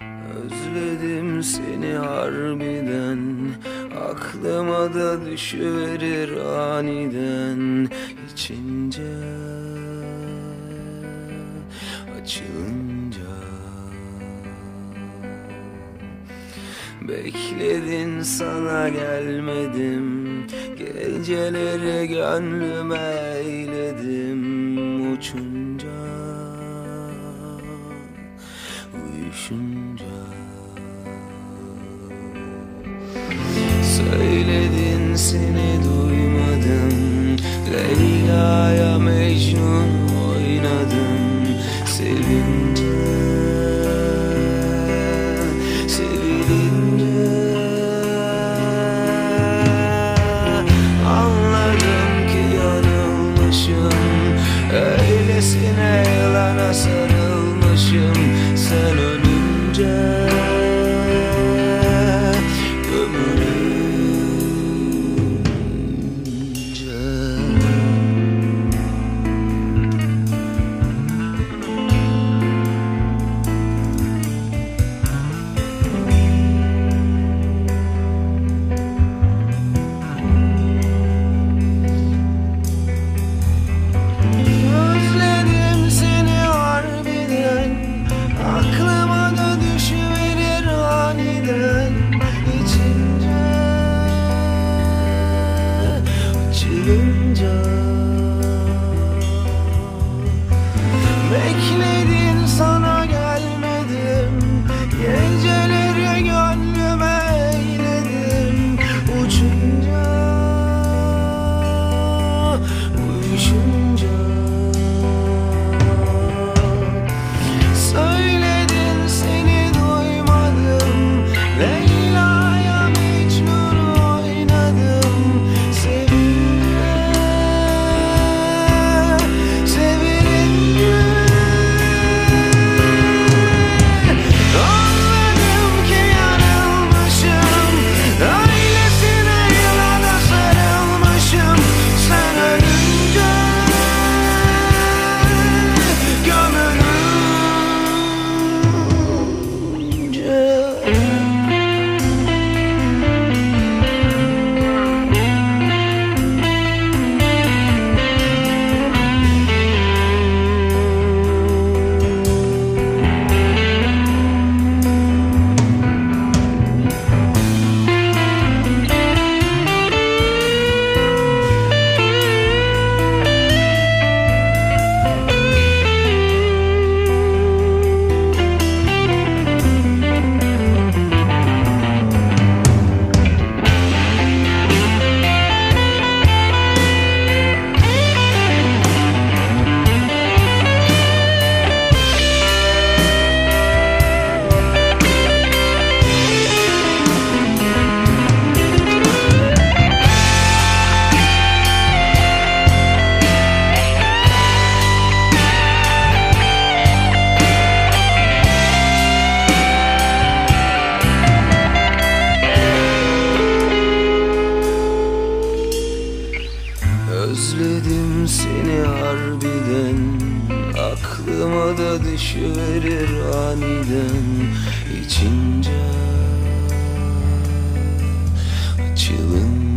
Özledim seni harbiden. Aklıma da düşüverir aniden. İçince Açılınca. Bekledin sana gelmedim. Geceleri gönlüme eyledim. Uçunca Uyuşunca Söyledin seni duymadım. Leyla'ya Mecnun oynadım Sevince Sevilince Anladım ki yanılmışım. Öylesine yalana sarılmışım Açılınca Aklıma da düşüverir aniden içince. Açılınca